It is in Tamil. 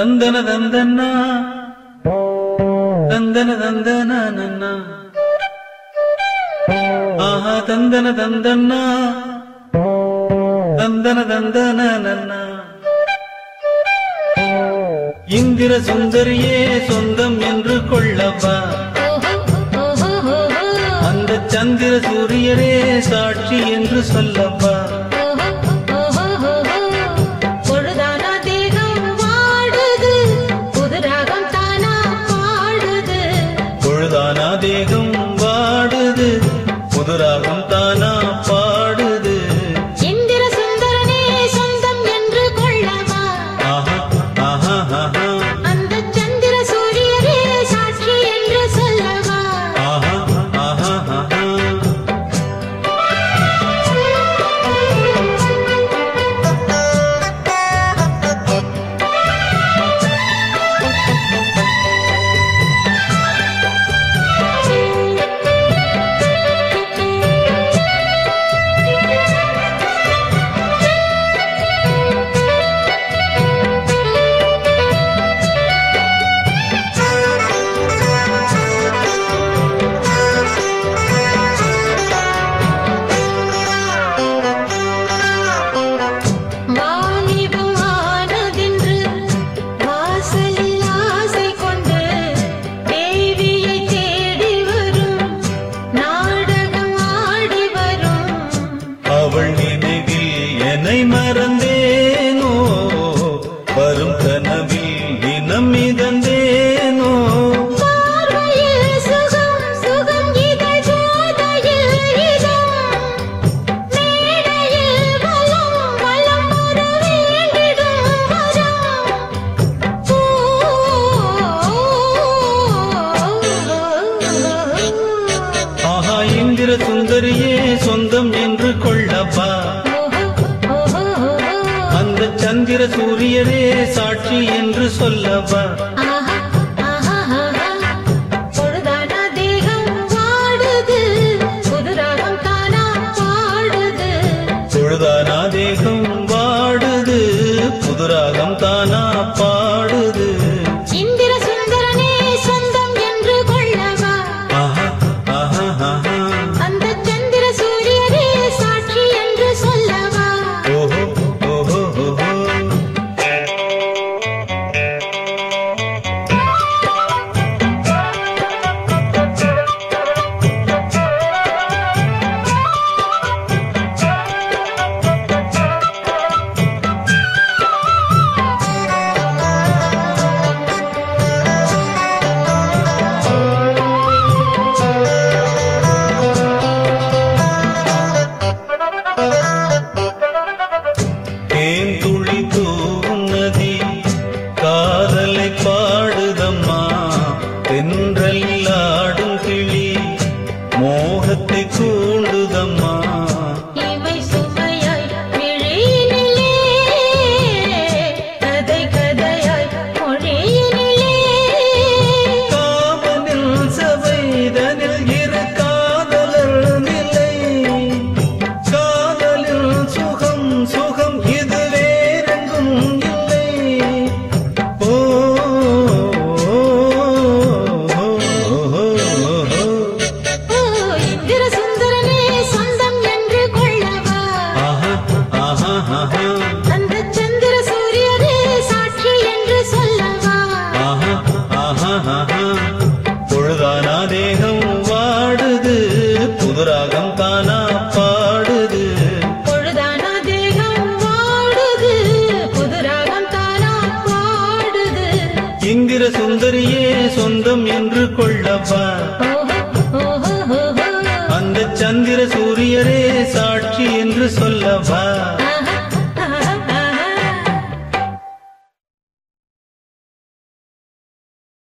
தந்தன தந்தன்னா. தந்தன தந்தன நன்னா. ஆஹா தந்தன தந்தன்னா. தந்தன தந்தன நன்னா. இந்திர சுந்தரியே சொந்தம் என்று கொள்ளவா அந்த சந்திர சூரியரே சாட்சி என்று சொல்லப்பா. தேகம் வாடுது. புதுராகம் வலம் வலம் வர வேண்டிடும் வரம் ஆஹா இந்திர சுந்தரியே சொந்தம் என்று அந்த சந்திர சூரியரே சாட்சி என்று சொல்லவா? பொழுதானா தேகம் வாடுது. புது ராகம் தானா பாடுது. பொழுதானா தேகம் வாடுது. புதுராகம் தானா பாடுது புதுராகம் தானா பாடுது. பொழுதானா தேகம் வாடுது. புது ராகம் தானா பாடுது. இந்திர சுந்தரியே சொந்தம் என்று ஓஹோ அந்த சந்திர சூரியரே சாட்சி என்று சொல்லவா.